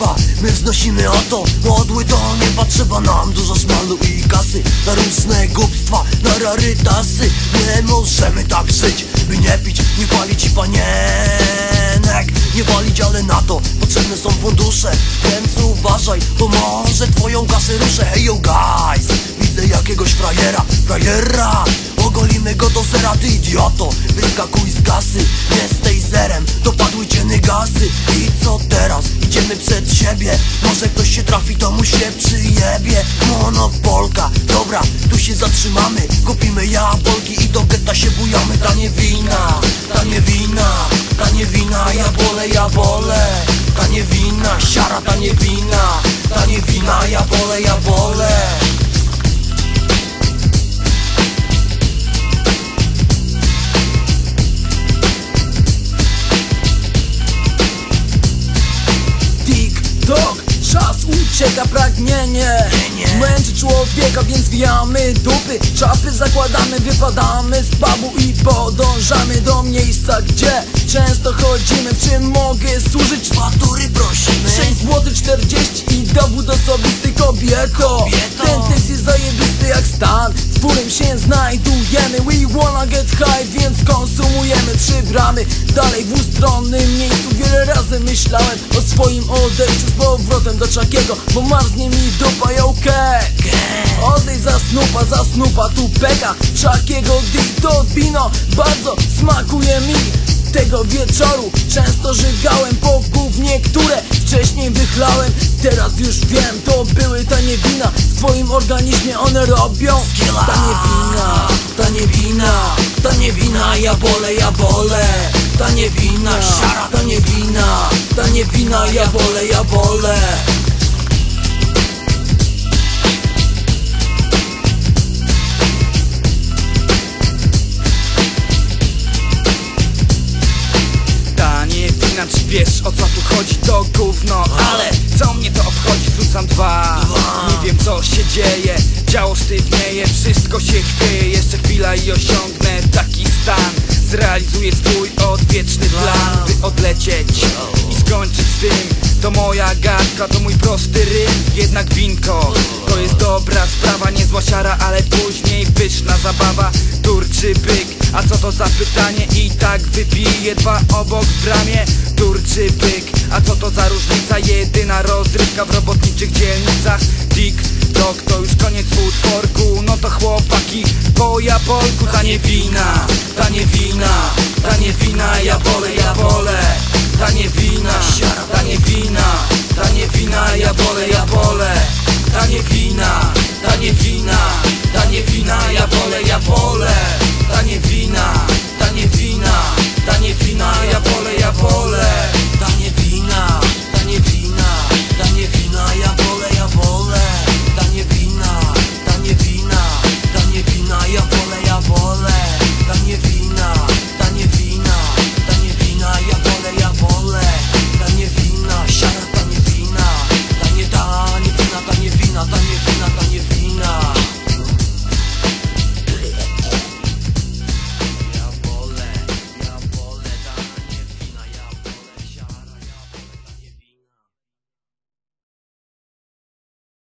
nieba My wznosimy oto modły do nieba Trzeba nam dużo szmalu i kasy. Na różne głupstwa, na rarytasy. Nie możemy tak żyć, by nie pić, nie palić i panienek. Nie walić, ale na to potrzebne są fundusze. Więc uważaj, bo może twoją kasę ruszę. Hey yo guys, widzę jakiegoś frajera, frajera. Ogolimy go do zera, ty idioto. Wyskakuj z kasy, siebie. Może ktoś się trafi, to mu się przyjebie. Monopolka, dobra, tu się zatrzymamy. Kupimy jabłki i do getta się bujamy. Tanie wina, tanie wina, tanie wina. Jabole, jabole, tanie wina Siara, tanie wina, tanie wina. Jabole, jabole TikTok, czas ucieka pragnienie. Męczy człowieka, więc wijamy dupy. Czapy zakładamy, wypadamy z pubu I podążamy do miejsca, gdzie często chodzimy. W czym mogę służyć? Fatury prosimy 6 zł 40 i dowód osobisty kobieto. Ten tekst jest zajebisty jak stan. W którym się znajdujemy? We wanna get high, więc konsumujemy Trzy bramy. Dalej w ustronnym miejscu Wiele razy myślałem o swoim odejściu Z powrotem do czakiego, bo marznie mi dupa okej. Odejdź za snupa, za snupa, tu peka. Czakiego D to wino Bardzo smakuje mi tego wieczoru Często żygałem po gównie, które wcześniej wychlałem. Teraz już wiem, to były tanie wina W twoim organizmie one robią Skilla. Tanie wina, Tanie wina, tanie wina, ja bolę, ja bolę Tanie wina, siara, tanie wina Tanie wina, ja bolę, ja bolę Wiesz o co tu chodzi, to gówno. Ale co mnie to obchodzi, rzucam dwa. Nie wiem co się dzieje, działo sztywnieje Wszystko się chwieje, jeszcze chwila i osiągnę taki stan. Zrealizuję swój odwieczny plan, by odlecieć to moja gadka, to mój prosty rym Jednak winko, to jest dobra sprawa Niezła siara, ale później pyszna zabawa. Turczy byk, a co to za pytanie? I tak wypiję dwa obok w bramie. Turczy byk, a co to za różnica? Jedyna rozrywka w robotniczych dzielnicach. TikTok to już koniec utworku. No to chłopaki po Japolku Tanie wina, tanie wina, tanie wina. Ja bolę, ja bolę Tanie wina, tanie wina, tanie wina